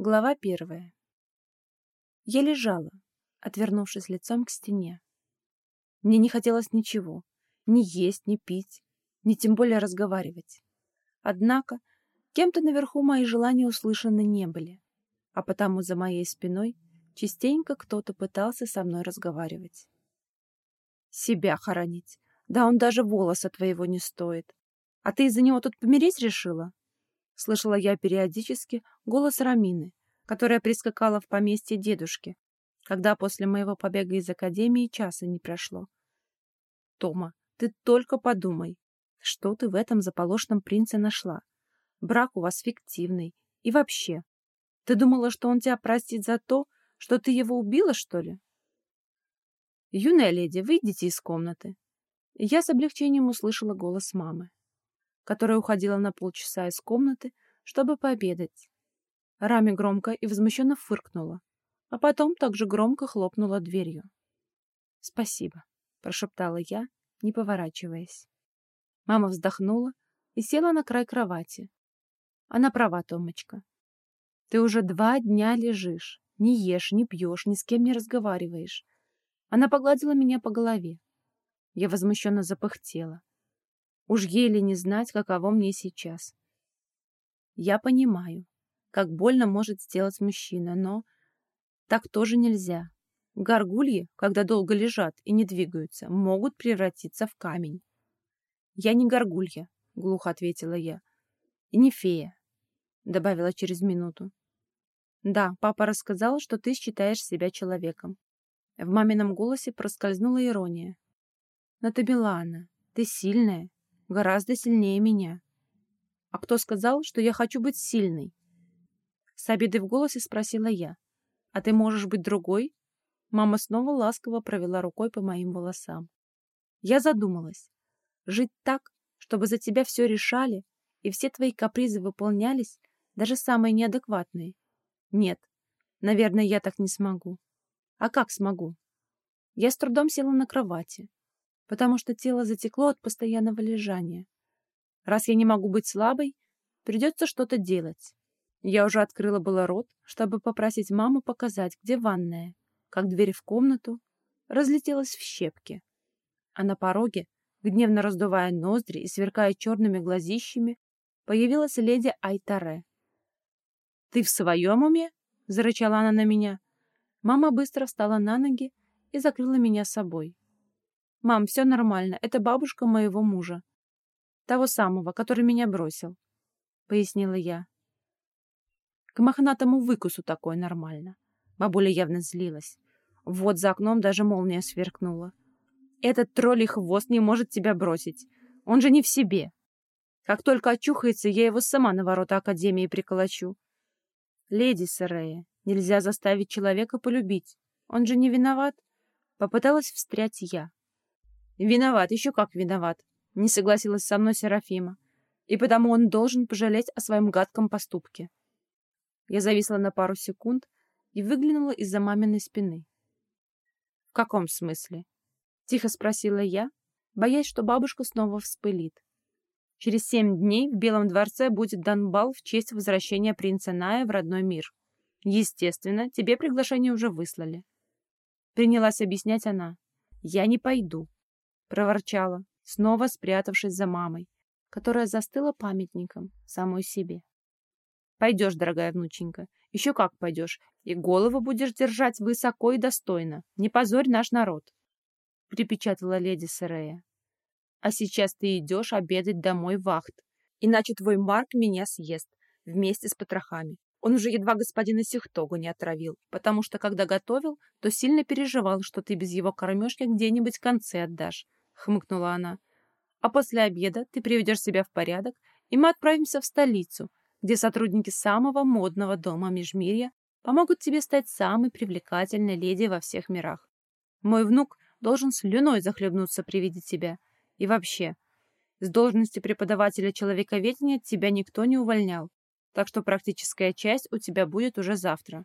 Глава первая. Я лежала, отвернувшись лицом к стене. Мне не хотелось ничего, ни есть, ни пить, ни тем более разговаривать. Однако кем-то наверху мои желания услышаны не были, а потому за моей спиной частенько кто-то пытался со мной разговаривать. Себя хоронить. Да он даже волоса твоего не стоит. А ты из-за него тут помереть решила? Слышала я периодически голос Рамины, которая прискакала в поместье дедушки, когда после моего побега из академии часа не прошло. Тома, ты только подумай, что ты в этом заполошном принце нашла. Брак у вас фиктивный. И вообще, ты думала, что он тебя простит за то, что ты его убила, что ли? Юная леди, выйдите из комнаты. Я с облегчением услышала голос мамы которая уходила на полчаса из комнаты, чтобы пообедать. Рами громко и возмущенно фыркнула, а потом также громко хлопнула дверью. «Спасибо», — прошептала я, не поворачиваясь. Мама вздохнула и села на край кровати. Она права, Томочка. Ты уже два дня лежишь, не ешь, не пьешь, ни с кем не разговариваешь. Она погладила меня по голове. Я возмущенно запыхтела. Уж еле не знать, каково мне сейчас. Я понимаю, как больно может сделать мужчина, но так тоже нельзя. Горгульи, когда долго лежат и не двигаются, могут превратиться в камень. «Я не горгулья», — глухо ответила я. «И не фея», — добавила через минуту. «Да, папа рассказал, что ты считаешь себя человеком». В мамином голосе проскользнула ирония. «Но ты Милана, ты сильная, гораздо сильнее меня. А кто сказал, что я хочу быть сильной? С обидой в голосе спросила я. А ты можешь быть другой? Мама снова ласково провела рукой по моим волосам. Я задумалась. Жить так, чтобы за тебя все решали, и все твои капризы выполнялись, даже самые неадекватные. Нет, наверное, я так не смогу. А как смогу? Я с трудом села на кровати потому что тело затекло от постоянного лежания. Раз я не могу быть слабой, придется что-то делать. Я уже открыла было рот, чтобы попросить маму показать, где ванная, как дверь в комнату разлетелась в щепки. А на пороге, гневно раздувая ноздри и сверкая черными глазищами, появилась леди Айтаре. «Ты в своем уме?» — зарычала она на меня. Мама быстро встала на ноги и закрыла меня собой. «Мам, все нормально. Это бабушка моего мужа. Того самого, который меня бросил», — пояснила я. К мохнатому выкусу такое нормально. Бабуля явно злилась. Вот за окном даже молния сверкнула. «Этот тролль хвост не может тебя бросить. Он же не в себе. Как только очухается, я его сама на ворота Академии приколочу. Леди Сарея, нельзя заставить человека полюбить. Он же не виноват. Попыталась встрять я. Виноват, еще как виноват, не согласилась со мной Серафима. И потому он должен пожалеть о своем гадком поступке. Я зависла на пару секунд и выглянула из-за маминой спины. «В каком смысле?» — тихо спросила я, боясь, что бабушка снова вспылит. Через семь дней в Белом дворце будет дан бал в честь возвращения принца Ная в родной мир. Естественно, тебе приглашение уже выслали. Принялась объяснять она. Я не пойду проворчала, снова спрятавшись за мамой, которая застыла памятником самой себе. Пойдешь, дорогая внученька, еще как пойдешь, и голову будешь держать высоко и достойно. Не позорь наш народ, — припечатала леди Серея. А сейчас ты идешь обедать домой вахт, иначе твой Марк меня съест вместе с потрохами. Он уже едва господина Сихтогу не отравил, потому что, когда готовил, то сильно переживал, что ты без его кормежки где-нибудь концы отдашь хмыкнула она. А после обеда ты приведешь себя в порядок, и мы отправимся в столицу, где сотрудники самого модного дома Межмирья помогут тебе стать самой привлекательной леди во всех мирах. Мой внук должен слюной захлебнуться при виде тебя. И вообще, с должности преподавателя человековедения тебя никто не увольнял, так что практическая часть у тебя будет уже завтра.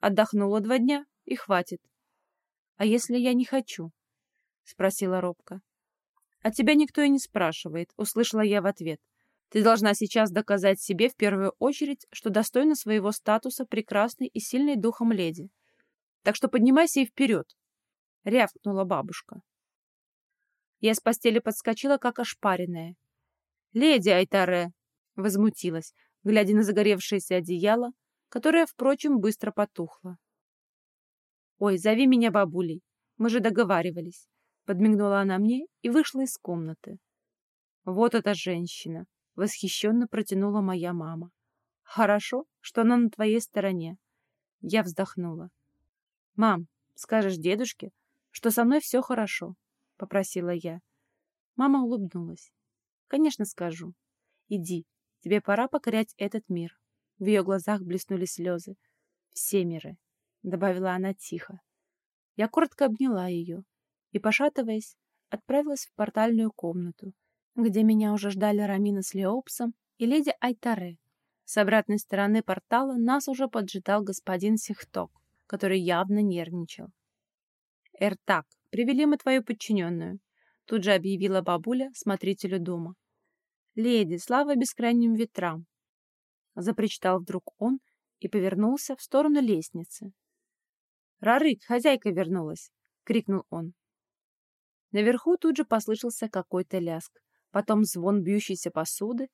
Отдохнула два дня, и хватит. А если я не хочу? — спросила робко. «А тебя никто и не спрашивает», — услышала я в ответ. Ты должна сейчас доказать себе в первую очередь, что достойна своего статуса прекрасной и сильной духом леди. Так что поднимайся и вперед!» — рявкнула бабушка. Я с постели подскочила, как ошпаренная. «Леди Айтаре!» — возмутилась, глядя на загоревшееся одеяло, которое, впрочем, быстро потухло. «Ой, зови меня бабулей, мы же договаривались», — подмигнула она мне и вышла из комнаты. «Вот эта женщина!» — восхищенно протянула моя мама. «Хорошо, что она на твоей стороне». Я вздохнула. «Мам, скажешь дедушке, что со мной все хорошо», — попросила я. Мама улыбнулась. «Конечно скажу. Иди, тебе пора покорять этот мир». В ее глазах блеснули слезы. «Все миры», — добавила она тихо. Я коротко обняла ее и, пошатываясь, отправилась в портальную комнату, где меня уже ждали Рамина с Леопсом и леди Айтаре. С обратной стороны портала нас уже поджидал господин Сихток, который явно нервничал. «Эртак, привели мы твою подчиненную», — тут же объявила бабуля смотрителю дома. «Леди, слава бескрайним ветрам!» — запричитал вдруг он и повернулся в сторону лестницы. «Рарык, хозяйка вернулась!» — крикнул он. Наверху тут же послышался какой-то ляск, потом звон бьющейся посуды,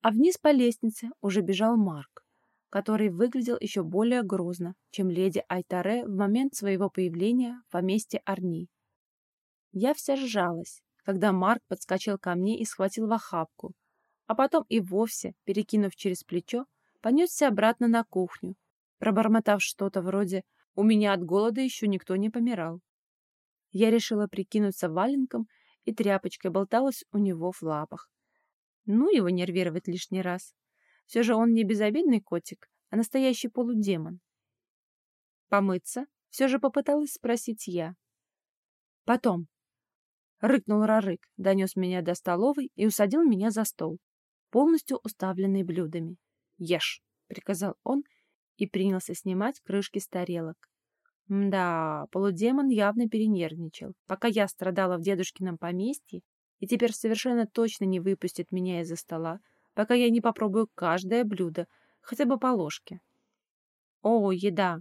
а вниз по лестнице уже бежал Марк, который выглядел еще более грозно, чем леди Айтаре в момент своего появления в поместье Арни. Я вся сжалась, когда Марк подскочил ко мне и схватил в охапку, а потом и вовсе, перекинув через плечо, понесся обратно на кухню, пробормотав что-то вроде «У меня от голода еще никто не помирал». Я решила прикинуться валенком и тряпочкой болталась у него в лапах. Ну, его нервировать лишний раз. Все же он не безобидный котик, а настоящий полудемон. Помыться все же попыталась спросить я. Потом. Рыкнул Рарык, донес меня до столовой и усадил меня за стол, полностью уставленный блюдами. «Ешь!» — приказал он и принялся снимать крышки с тарелок. Да, полудемон явно перенервничал. Пока я страдала в дедушкином поместье, и теперь совершенно точно не выпустит меня из-за стола, пока я не попробую каждое блюдо, хотя бы по ложке. О, еда!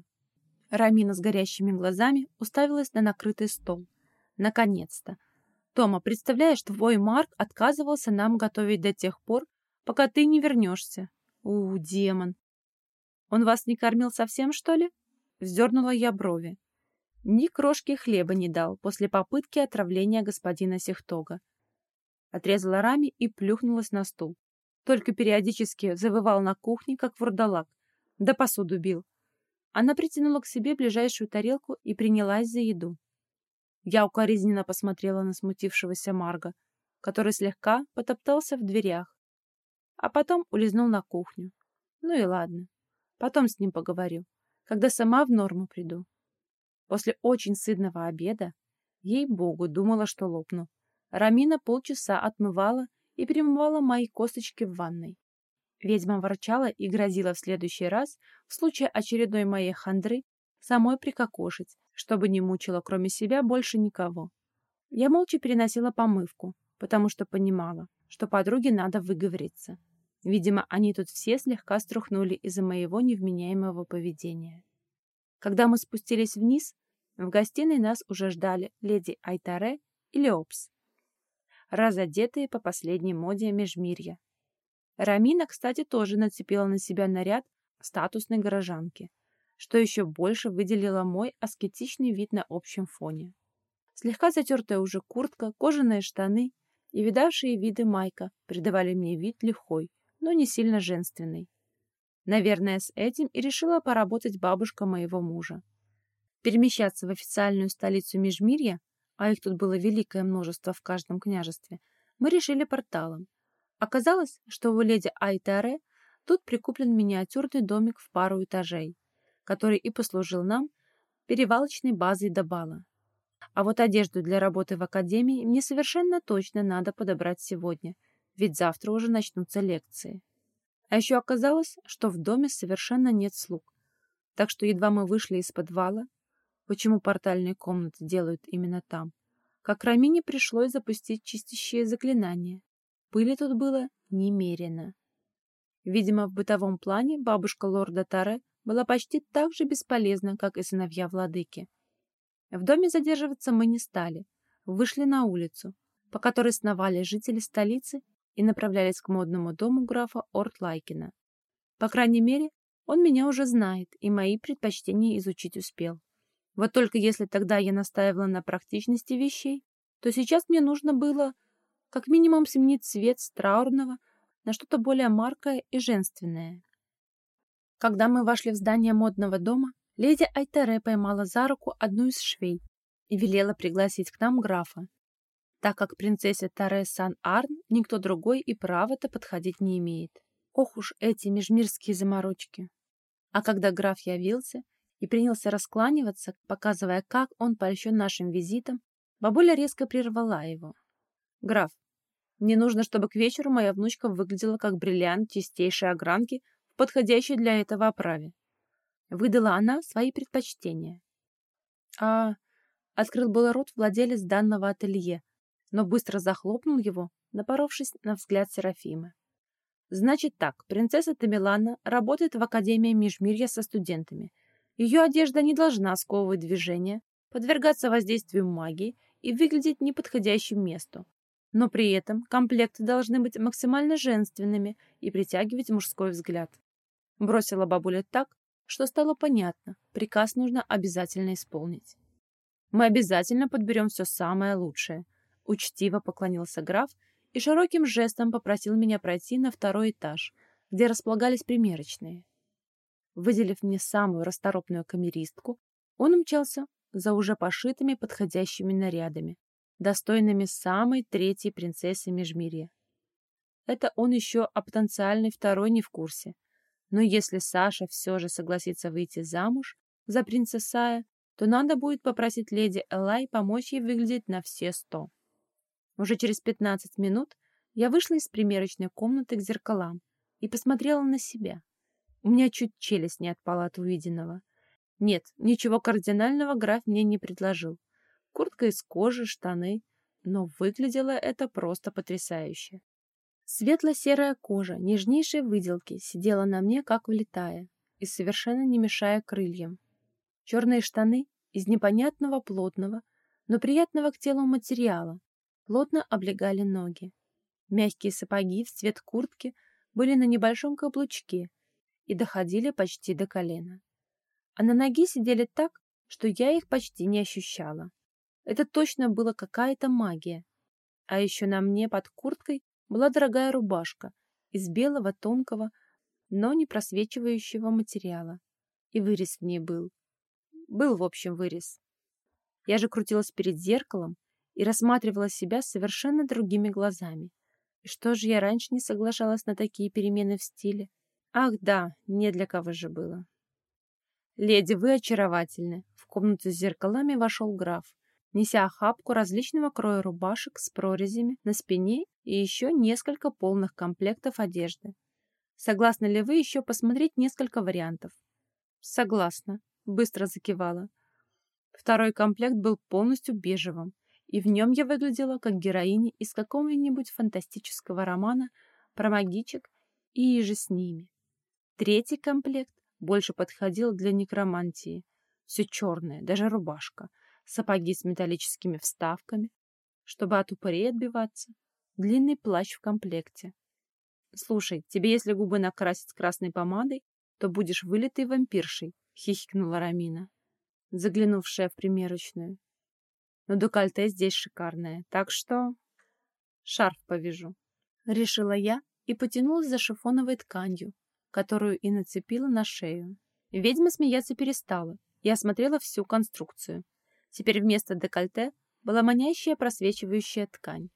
Рамина с горящими глазами уставилась на накрытый стол. Наконец-то! Тома, представляешь, твой Марк отказывался нам готовить до тех пор, пока ты не вернешься. У, демон! Он вас не кормил совсем, что ли? Вздернула я брови. Ни крошки хлеба не дал после попытки отравления господина Сехтога. Отрезала Рами и плюхнулась на стул. Только периодически завывал на кухне, как вурдалак. Да посуду бил. Она притянула к себе ближайшую тарелку и принялась за еду. Я укоризненно посмотрела на смутившегося Марга, который слегка потоптался в дверях, а потом улизнул на кухню. Ну и ладно, потом с ним поговорю когда сама в норму приду. После очень сытного обеда, ей-богу, думала, что лопну. Рамина полчаса отмывала и перемывала мои косточки в ванной. Ведьма ворчала и грозила в следующий раз, в случае очередной моей хандры, самой прикокошить, чтобы не мучила кроме себя больше никого. Я молча переносила помывку, потому что понимала, что подруге надо выговориться. Видимо, они тут все слегка струхнули из-за моего невменяемого поведения. Когда мы спустились вниз, в гостиной нас уже ждали леди Айтаре и Леопс, разодетые по последней моде межмирья. Рамина, кстати, тоже нацепила на себя наряд статусной горожанки, что еще больше выделило мой аскетичный вид на общем фоне. Слегка затертая уже куртка, кожаные штаны и видавшие виды майка придавали мне вид лихой, но не сильно женственный. Наверное, с этим и решила поработать бабушка моего мужа. Перемещаться в официальную столицу Межмирья, а их тут было великое множество в каждом княжестве, мы решили порталом. Оказалось, что у леди Айтаре тут прикуплен миниатюрный домик в пару этажей, который и послужил нам перевалочной базой до бала. А вот одежду для работы в академии мне совершенно точно надо подобрать сегодня – ведь завтра уже начнутся лекции. А еще оказалось, что в доме совершенно нет слуг. Так что едва мы вышли из подвала, почему портальные комнаты делают именно там, как Рамине пришлось запустить чистящее заклинание. Пыли тут было немерено. Видимо, в бытовом плане бабушка лорда Таре была почти так же бесполезна, как и сыновья владыки. В доме задерживаться мы не стали, вышли на улицу, по которой сновали жители столицы и направлялись к модному дому графа Ортлайкина. По крайней мере, он меня уже знает и мои предпочтения изучить успел. Вот только если тогда я настаивала на практичности вещей, то сейчас мне нужно было как минимум сменить цвет с траурного на что-то более маркое и женственное. Когда мы вошли в здание модного дома, леди Айтере поймала за руку одну из швей и велела пригласить к нам графа, так как принцессе Таре Сан-Арн никто другой и права-то подходить не имеет. Ох уж эти межмирские заморочки. А когда граф явился и принялся раскланиваться, показывая, как он польщен нашим визитом, бабуля резко прервала его. «Граф, мне нужно, чтобы к вечеру моя внучка выглядела как бриллиант чистейшей огранки в подходящей для этого оправе. Выдала она свои предпочтения. А открыл был рот владелец данного ателье, но быстро захлопнул его, напоровшись на взгляд Серафимы. Значит так, принцесса Тамилана работает в Академии Межмирья со студентами. Ее одежда не должна сковывать движение, подвергаться воздействию магии и выглядеть неподходящим месту но при этом комплекты должны быть максимально женственными и притягивать мужской взгляд. Бросила бабуля так, что стало понятно, приказ нужно обязательно исполнить. «Мы обязательно подберем все самое лучшее», — учтиво поклонился граф и широким жестом попросил меня пройти на второй этаж, где располагались примерочные. Выделив мне самую расторопную камеристку, он умчался за уже пошитыми подходящими нарядами, достойными самой третьей принцессы Межмирья. Это он еще о потенциальной второй не в курсе. Но если Саша все же согласится выйти замуж за принцессая, то надо будет попросить леди Элай помочь ей выглядеть на все сто. Уже через пятнадцать минут я вышла из примерочной комнаты к зеркалам и посмотрела на себя. У меня чуть челюсть не отпала от увиденного. Нет, ничего кардинального граф мне не предложил куртка из кожи, штаны, но выглядело это просто потрясающе. Светло-серая кожа нежнейшей выделки сидела на мне, как влетая, и совершенно не мешая крыльям. Черные штаны из непонятного плотного, но приятного к телу материала плотно облегали ноги. Мягкие сапоги в цвет куртки были на небольшом каблучке и доходили почти до колена. А на ноги сидели так, что я их почти не ощущала. Это точно была какая-то магия. А еще на мне под курткой была дорогая рубашка из белого тонкого, но не просвечивающего материала. И вырез в ней был. Был, в общем, вырез. Я же крутилась перед зеркалом и рассматривала себя совершенно другими глазами. И что же я раньше не соглашалась на такие перемены в стиле? Ах да, не для кого же было. «Леди, вы очаровательны!» В комнату с зеркалами вошел граф неся охапку различного кроя рубашек с прорезями на спине и еще несколько полных комплектов одежды. Согласны ли вы еще посмотреть несколько вариантов? Согласна, быстро закивала. Второй комплект был полностью бежевым, и в нем я выглядела как героиня из какого-нибудь фантастического романа про магичек и иже с ними. Третий комплект больше подходил для некромантии. Все черное, даже рубашка — сапоги с металлическими вставками, чтобы от упырей отбиваться, длинный плащ в комплекте. «Слушай, тебе если губы накрасить красной помадой, то будешь вылитой вампиршей», — хихикнула Рамина, заглянувшая в примерочную. «Но декольте здесь шикарное, так что...» «Шарф повяжу», — решила я и потянулась за шифоновой тканью, которую и нацепила на шею. Ведьма смеяться перестала и осмотрела всю конструкцию. Теперь вместо декольте была манящая просвечивающая ткань.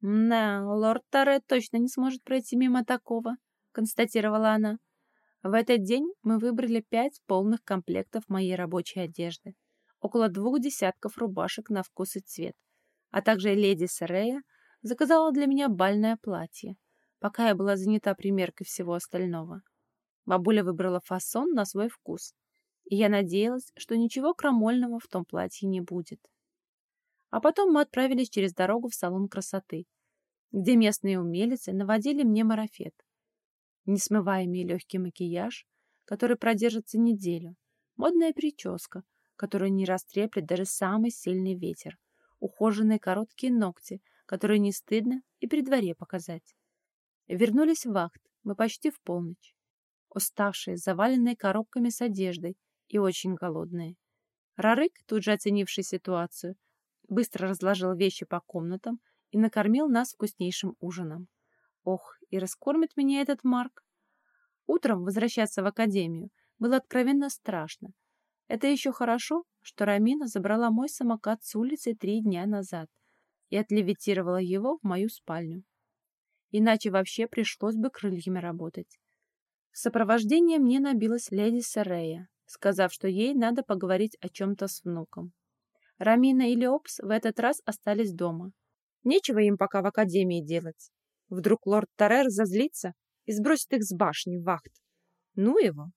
«Да, лорд Таре точно не сможет пройти мимо такого», — констатировала она. В этот день мы выбрали пять полных комплектов моей рабочей одежды, около двух десятков рубашек на вкус и цвет, а также леди Сарея заказала для меня бальное платье, пока я была занята примеркой всего остального. Бабуля выбрала фасон на свой вкус, и я надеялась, что ничего крамольного в том платье не будет. А потом мы отправились через дорогу в салон красоты. где местные умелицы наводили мне марафет. Несмываемый легкий макияж, который продержится неделю, модная прическа, которую не растреплет даже самый сильный ветер, ухоженные короткие ногти, которые не стыдно и при дворе показать. Вернулись в вахт мы почти в полночь. Уставшие, заваленные коробками с одеждой и очень голодные. Рарык, тут же оценивший ситуацию, быстро разложил вещи по комнатам и накормил нас вкуснейшим ужином. Ох, и раскормит меня этот Марк. Утром возвращаться в академию было откровенно страшно. Это еще хорошо, что Рамина забрала мой самокат с улицы три дня назад и отлевитировала его в мою спальню. Иначе вообще пришлось бы крыльями работать. В сопровождение мне набилась леди Сарея, сказав, что ей надо поговорить о чем-то с внуком. Рамина и Леопс в этот раз остались дома. Нечего им пока в академии делать. Вдруг лорд Тарер зазлится и сбросит их с башни в вахт. Ну его!